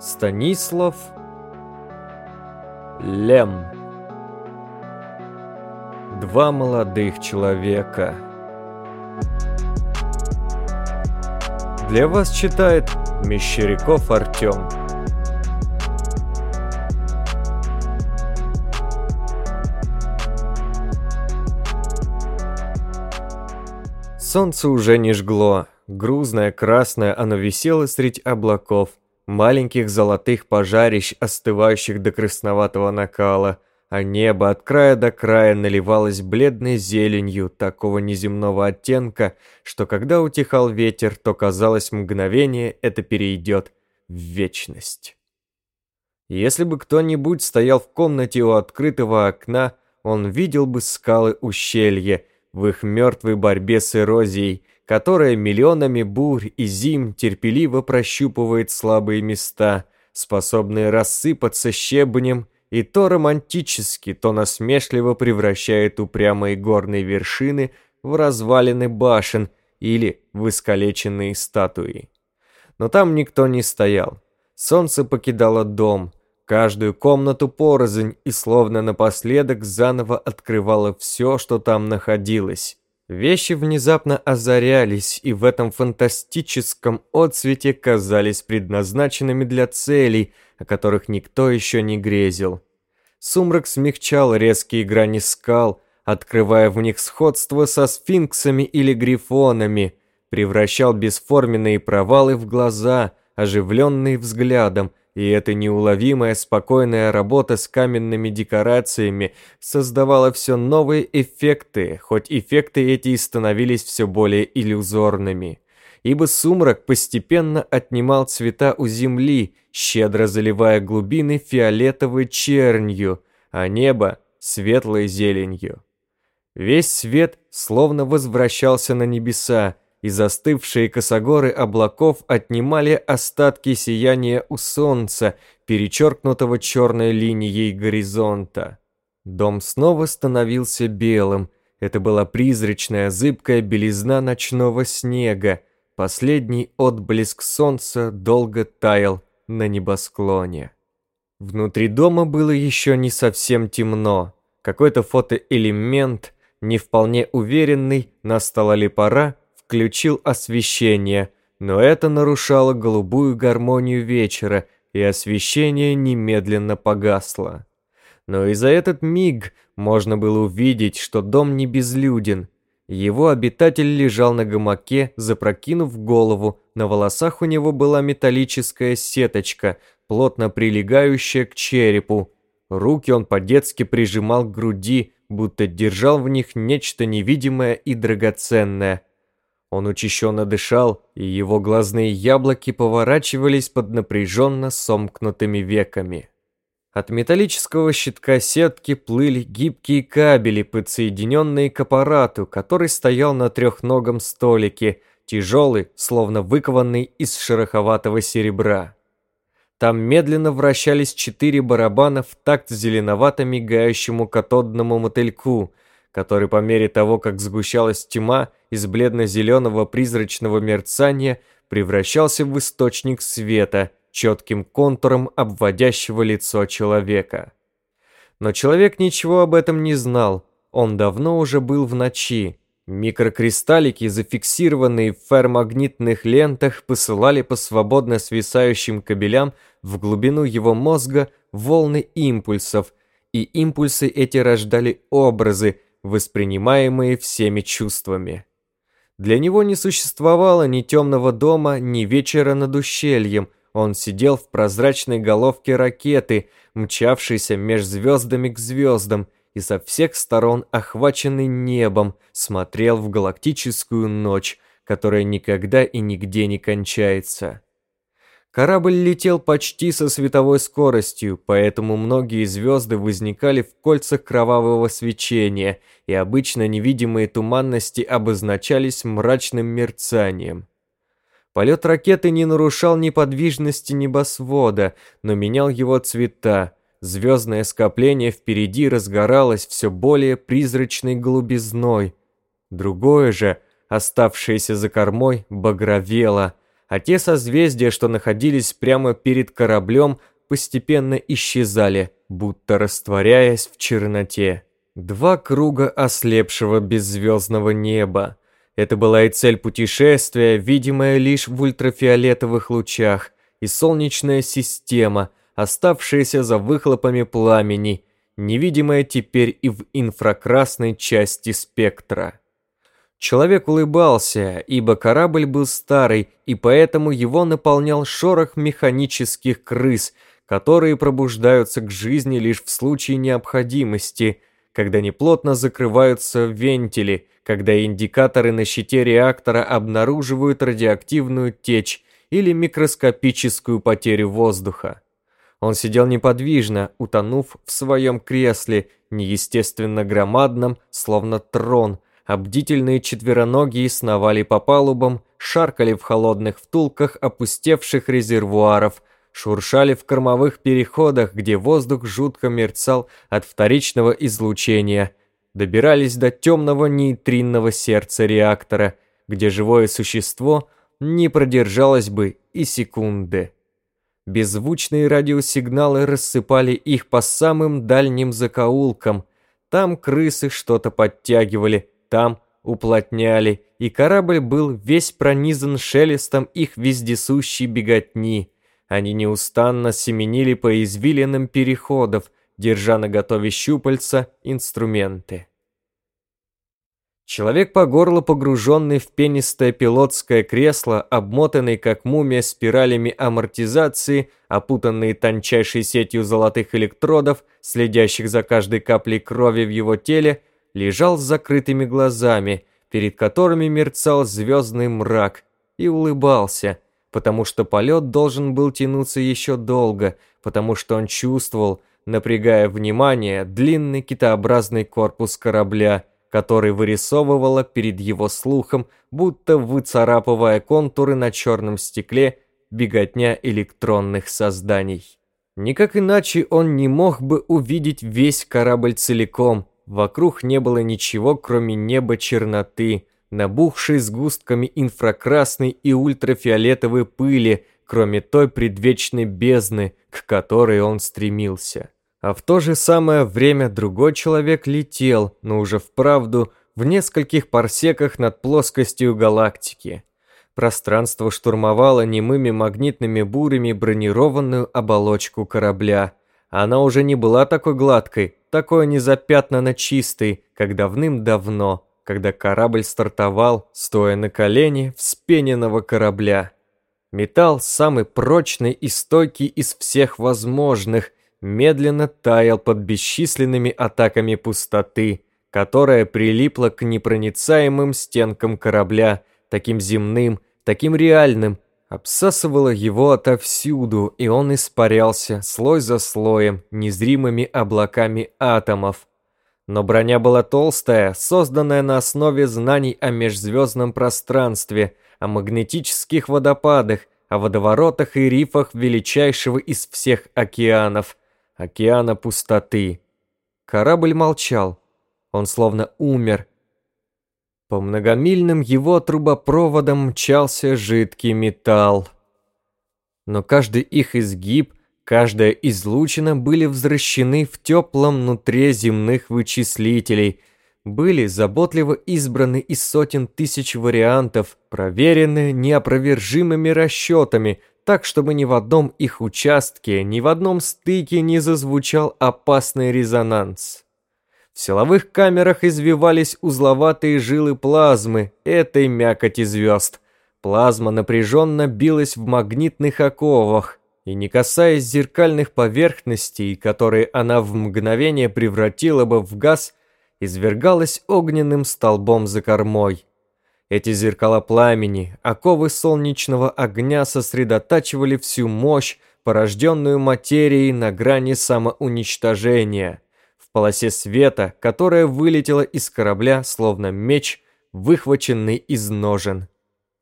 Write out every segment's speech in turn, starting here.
Станислав Лем. Два молодых человека. Для вас читает Мещеряков Артем Солнце уже не жгло. Грузное красное оно висело средь облаков, маленьких золотых пожарищ, остывающих до красноватого накала, а небо от края до края наливалось бледной зеленью такого неземного оттенка, что когда утихал ветер, то казалось мгновение это перейдет в вечность. Если бы кто-нибудь стоял в комнате у открытого окна, он видел бы скалы ущелья в их мертвой борьбе с эрозией, которая миллионами бурь и зим терпеливо прощупывает слабые места, способные рассыпаться щебнем и то романтически, то насмешливо превращает упрямые горные вершины в развалины башен или в искалеченные статуи. Но там никто не стоял. Солнце покидало дом, каждую комнату порознь и словно напоследок заново открывало все, что там находилось. Вещи внезапно озарялись и в этом фантастическом отсвете казались предназначенными для целей, о которых никто еще не грезил. Сумрак смягчал резкие грани скал, открывая в них сходство со сфинксами или грифонами, превращал бесформенные провалы в глаза, оживленные взглядом, и эта неуловимая спокойная работа с каменными декорациями создавала все новые эффекты, хоть эффекты эти и становились все более иллюзорными. Ибо сумрак постепенно отнимал цвета у земли, щедро заливая глубины фиолетовой чернью, а небо — светлой зеленью. Весь свет словно возвращался на небеса, и застывшие косогоры облаков отнимали остатки сияния у солнца, перечеркнутого черной линией горизонта. Дом снова становился белым. Это была призрачная, зыбкая белизна ночного снега. Последний отблеск солнца долго таял на небосклоне. Внутри дома было еще не совсем темно. Какой-то фотоэлемент, не вполне уверенный, настала ли пора, включил освещение, но это нарушало голубую гармонию вечера, и освещение немедленно погасло. Но и за этот миг можно было увидеть, что дом не безлюден. Его обитатель лежал на гамаке, запрокинув голову, на волосах у него была металлическая сеточка, плотно прилегающая к черепу. Руки он по-детски прижимал к груди, будто держал в них нечто невидимое и драгоценное – он учащенно дышал, и его глазные яблоки поворачивались под напряженно сомкнутыми веками. От металлического щитка сетки плыли гибкие кабели, подсоединенные к аппарату, который стоял на трехногом столике, тяжелый, словно выкованный из шероховатого серебра. Там медленно вращались четыре барабана в такт зеленовато-мигающему катодному мотыльку, который по мере того, как сгущалась тьма, из бледно-зеленого призрачного мерцания превращался в источник света, четким контуром обводящего лицо человека. Но человек ничего об этом не знал, он давно уже был в ночи. Микрокристаллики, зафиксированные в ферромагнитных лентах, посылали по свободно свисающим кабелям в глубину его мозга волны импульсов, и импульсы эти рождали образы, воспринимаемые всеми чувствами. Для него не существовало ни темного дома, ни вечера над ущельем. Он сидел в прозрачной головке ракеты, мчавшейся меж звездами к звездам, и со всех сторон, охваченный небом, смотрел в галактическую ночь, которая никогда и нигде не кончается. Корабль летел почти со световой скоростью, поэтому многие звезды возникали в кольцах кровавого свечения, и обычно невидимые туманности обозначались мрачным мерцанием. Полет ракеты не нарушал неподвижности небосвода, но менял его цвета. Звездное скопление впереди разгоралось все более призрачной голубизной. Другое же, оставшееся за кормой, багровело – а те созвездия, что находились прямо перед кораблем, постепенно исчезали, будто растворяясь в черноте. Два круга ослепшего беззвездного неба. Это была и цель путешествия, видимая лишь в ультрафиолетовых лучах, и солнечная система, оставшаяся за выхлопами пламени, невидимая теперь и в инфракрасной части спектра. Человек улыбался, ибо корабль был старый, и поэтому его наполнял шорох механических крыс, которые пробуждаются к жизни лишь в случае необходимости, когда неплотно закрываются вентили, когда индикаторы на щите реактора обнаруживают радиоактивную течь или микроскопическую потерю воздуха. Он сидел неподвижно, утонув в своем кресле, неестественно громадном, словно трон. А бдительные четвероногие сновали по палубам, шаркали в холодных втулках опустевших резервуаров, шуршали в кормовых переходах, где воздух жутко мерцал от вторичного излучения, добирались до темного нейтринного сердца реактора, где живое существо не продержалось бы и секунды. Беззвучные радиосигналы рассыпали их по самым дальним закоулкам. Там крысы что-то подтягивали, там уплотняли, и корабль был весь пронизан шелестом их вездесущей беготни. Они неустанно семенили по извилинам переходов, держа на готове щупальца инструменты. Человек по горло погруженный в пенистое пилотское кресло, обмотанный как мумия спиралями амортизации, опутанный тончайшей сетью золотых электродов, следящих за каждой каплей крови в его теле, лежал с закрытыми глазами, перед которыми мерцал звездный мрак, и улыбался, потому что полет должен был тянуться еще долго, потому что он чувствовал, напрягая внимание, длинный китообразный корпус корабля – который вырисовывала перед его слухом, будто выцарапывая контуры на черном стекле беготня электронных созданий. Никак иначе он не мог бы увидеть весь корабль целиком. Вокруг не было ничего, кроме неба черноты, набухшей сгустками инфракрасной и ультрафиолетовой пыли, кроме той предвечной бездны, к которой он стремился. А в то же самое время другой человек летел, но уже вправду, в нескольких парсеках над плоскостью галактики. Пространство штурмовало немыми магнитными бурями бронированную оболочку корабля. Она уже не была такой гладкой, такой незапятнанно чистой, как давным-давно, когда корабль стартовал, стоя на колени вспененного корабля. Металл самый прочный и стойкий из всех возможных, медленно таял под бесчисленными атаками пустоты, которая прилипла к непроницаемым стенкам корабля, таким земным, таким реальным, обсасывала его отовсюду, и он испарялся слой за слоем, незримыми облаками атомов. Но броня была толстая, созданная на основе знаний о межзвездном пространстве, о магнетических водопадах, о водоворотах и рифах величайшего из всех океанов, океана пустоты. Корабль молчал. Он словно умер. По многомильным его трубопроводам мчался жидкий металл. Но каждый их изгиб, каждая излучина были возвращены в теплом нутре земных вычислителей, были заботливо избраны из сотен тысяч вариантов, проверены неопровержимыми расчетами, так, чтобы ни в одном их участке, ни в одном стыке не зазвучал опасный резонанс. В силовых камерах извивались узловатые жилы плазмы этой мякоти звезд. Плазма напряженно билась в магнитных оковах, и не касаясь зеркальных поверхностей, которые она в мгновение превратила бы в газ, извергалась огненным столбом за кормой. Эти зеркала пламени, оковы солнечного огня сосредотачивали всю мощь, порожденную материей на грани самоуничтожения, полосе света, которая вылетела из корабля, словно меч, выхваченный из ножен.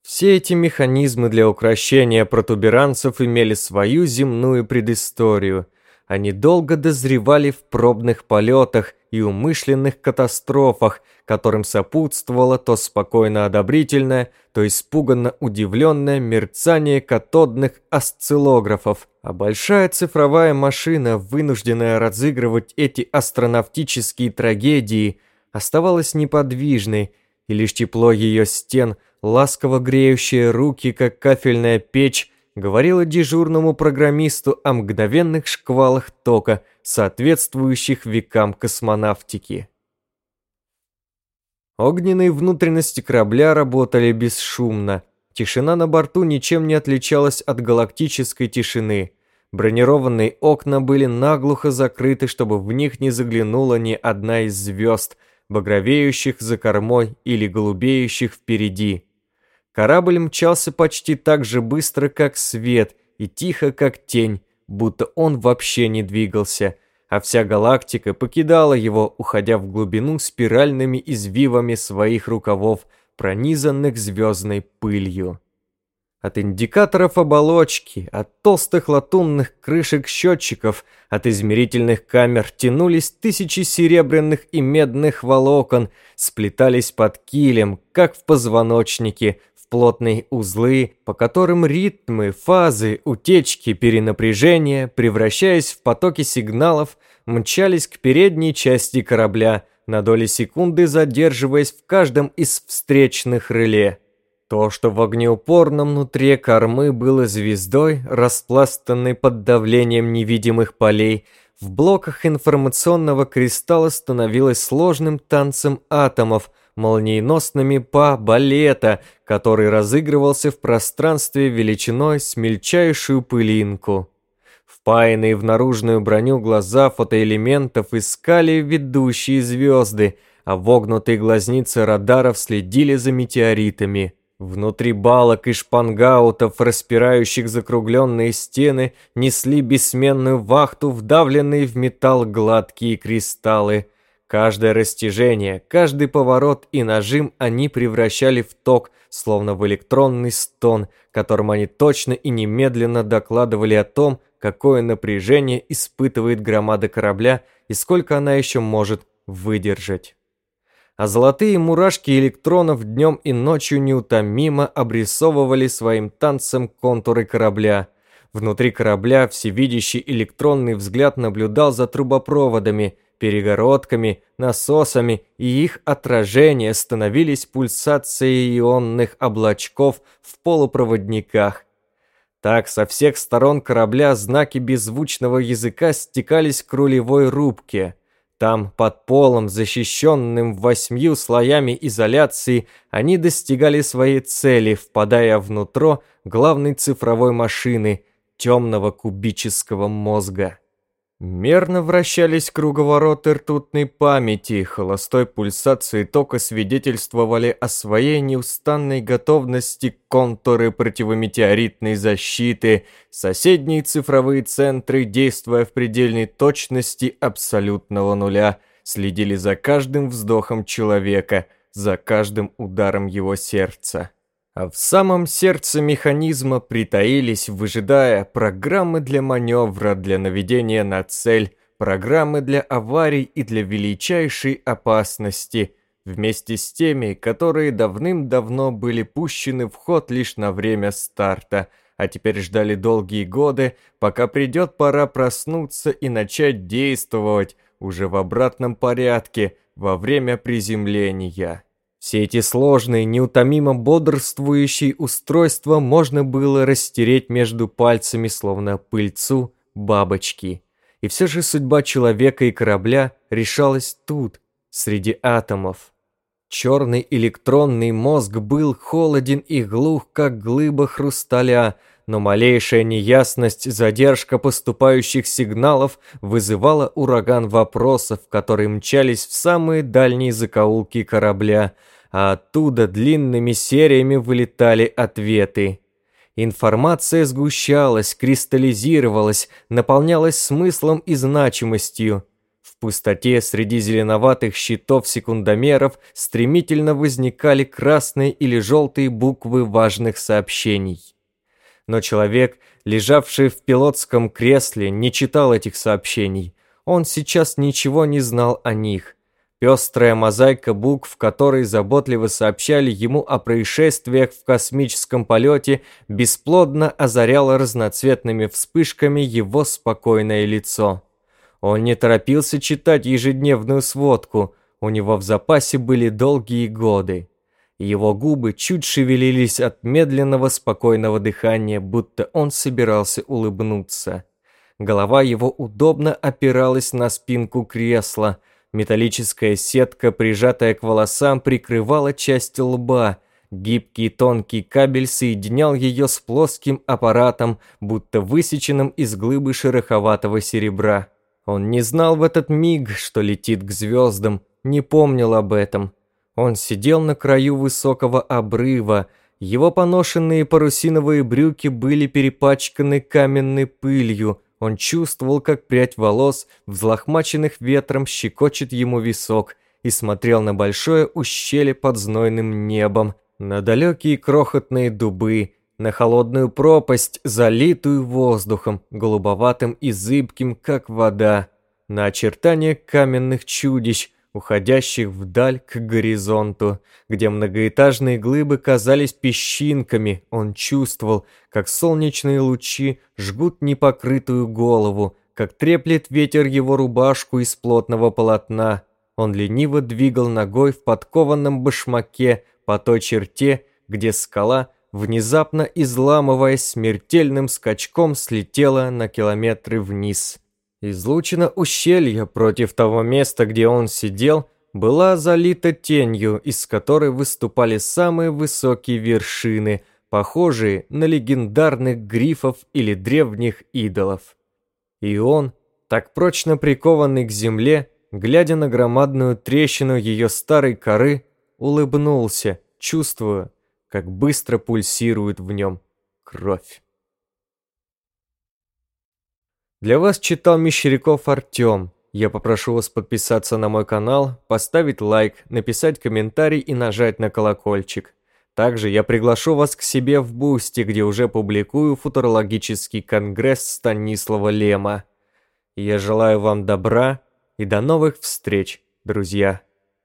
Все эти механизмы для украшения протуберанцев имели свою земную предысторию. Они долго дозревали в пробных полетах, и умышленных катастрофах, которым сопутствовало то спокойно одобрительное, то испуганно удивленное мерцание катодных осциллографов. А большая цифровая машина, вынужденная разыгрывать эти астронавтические трагедии, оставалась неподвижной, и лишь тепло ее стен, ласково греющие руки, как кафельная печь, говорила дежурному программисту о мгновенных шквалах тока, соответствующих векам космонавтики. Огненные внутренности корабля работали бесшумно. Тишина на борту ничем не отличалась от галактической тишины. Бронированные окна были наглухо закрыты, чтобы в них не заглянула ни одна из звезд, багровеющих за кормой или голубеющих впереди. Корабль мчался почти так же быстро, как свет, и тихо, как тень, будто он вообще не двигался, а вся галактика покидала его, уходя в глубину спиральными извивами своих рукавов, пронизанных звездной пылью. От индикаторов оболочки, от толстых латунных крышек счетчиков, от измерительных камер тянулись тысячи серебряных и медных волокон, сплетались под килем, как в позвоночнике, плотные узлы, по которым ритмы, фазы, утечки, перенапряжения, превращаясь в потоки сигналов, мчались к передней части корабля, на доли секунды задерживаясь в каждом из встречных реле. То, что в огнеупорном внутри кормы было звездой, распластанной под давлением невидимых полей, в блоках информационного кристалла становилось сложным танцем атомов, молниеносными па балета, который разыгрывался в пространстве величиной с мельчайшую пылинку. Впаянные в наружную броню глаза фотоэлементов искали ведущие звезды, а вогнутые глазницы радаров следили за метеоритами. Внутри балок и шпангаутов, распирающих закругленные стены, несли бессменную вахту, вдавленные в металл гладкие кристаллы – Каждое растяжение, каждый поворот и нажим они превращали в ток, словно в электронный стон, которым они точно и немедленно докладывали о том, какое напряжение испытывает громада корабля и сколько она еще может выдержать. А золотые мурашки электронов днем и ночью неутомимо обрисовывали своим танцем контуры корабля. Внутри корабля всевидящий электронный взгляд наблюдал за трубопроводами – перегородками, насосами, и их отражения становились пульсацией ионных облачков в полупроводниках. Так со всех сторон корабля знаки беззвучного языка стекались к рулевой рубке. Там, под полом, защищенным восьмью слоями изоляции, они достигали своей цели, впадая внутрь главной цифровой машины, темного кубического мозга. Мерно вращались круговороты ртутной памяти, холостой пульсации тока свидетельствовали о своей неустанной готовности контуры противометеоритной защиты, соседние цифровые центры, действуя в предельной точности абсолютного нуля, следили за каждым вздохом человека, за каждым ударом его сердца а в самом сердце механизма притаились, выжидая программы для маневра, для наведения на цель, программы для аварий и для величайшей опасности, вместе с теми, которые давным-давно были пущены в ход лишь на время старта, а теперь ждали долгие годы, пока придет пора проснуться и начать действовать уже в обратном порядке во время приземления. Все эти сложные, неутомимо бодрствующие устройства можно было растереть между пальцами, словно пыльцу бабочки. И все же судьба человека и корабля решалась тут, среди атомов. Черный электронный мозг был холоден и глух, как глыба хрусталя, но малейшая неясность, задержка поступающих сигналов вызывала ураган вопросов, которые мчались в самые дальние закоулки корабля, а оттуда длинными сериями вылетали ответы. Информация сгущалась, кристаллизировалась, наполнялась смыслом и значимостью. В пустоте среди зеленоватых щитов секундомеров стремительно возникали красные или желтые буквы важных сообщений но человек, лежавший в пилотском кресле, не читал этих сообщений. Он сейчас ничего не знал о них. Пестрая мозаика букв, в которой заботливо сообщали ему о происшествиях в космическом полете, бесплодно озаряла разноцветными вспышками его спокойное лицо. Он не торопился читать ежедневную сводку, у него в запасе были долгие годы. Его губы чуть шевелились от медленного спокойного дыхания, будто он собирался улыбнуться. Голова его удобно опиралась на спинку кресла. Металлическая сетка, прижатая к волосам, прикрывала часть лба. Гибкий тонкий кабель соединял ее с плоским аппаратом, будто высеченным из глыбы шероховатого серебра. Он не знал в этот миг, что летит к звездам, не помнил об этом. Он сидел на краю высокого обрыва, его поношенные парусиновые брюки были перепачканы каменной пылью, он чувствовал, как прядь волос, взлохмаченных ветром, щекочет ему висок и смотрел на большое ущелье под знойным небом, на далекие крохотные дубы, на холодную пропасть, залитую воздухом, голубоватым и зыбким, как вода, на очертания каменных чудищ, уходящих вдаль к горизонту, где многоэтажные глыбы казались песчинками, он чувствовал, как солнечные лучи жгут непокрытую голову, как треплет ветер его рубашку из плотного полотна. Он лениво двигал ногой в подкованном башмаке по той черте, где скала, внезапно изламываясь смертельным скачком, слетела на километры вниз. Излучина ущелья против того места, где он сидел, была залита тенью, из которой выступали самые высокие вершины, похожие на легендарных грифов или древних идолов. И он, так прочно прикованный к земле, глядя на громадную трещину ее старой коры, улыбнулся, чувствуя, как быстро пульсирует в нем кровь. Для вас читал Мещеряков Артем. Я попрошу вас подписаться на мой канал, поставить лайк, написать комментарий и нажать на колокольчик. Также я приглашу вас к себе в Boosty, где уже публикую футурологический конгресс Станислава Лема. Я желаю вам добра и до новых встреч, друзья.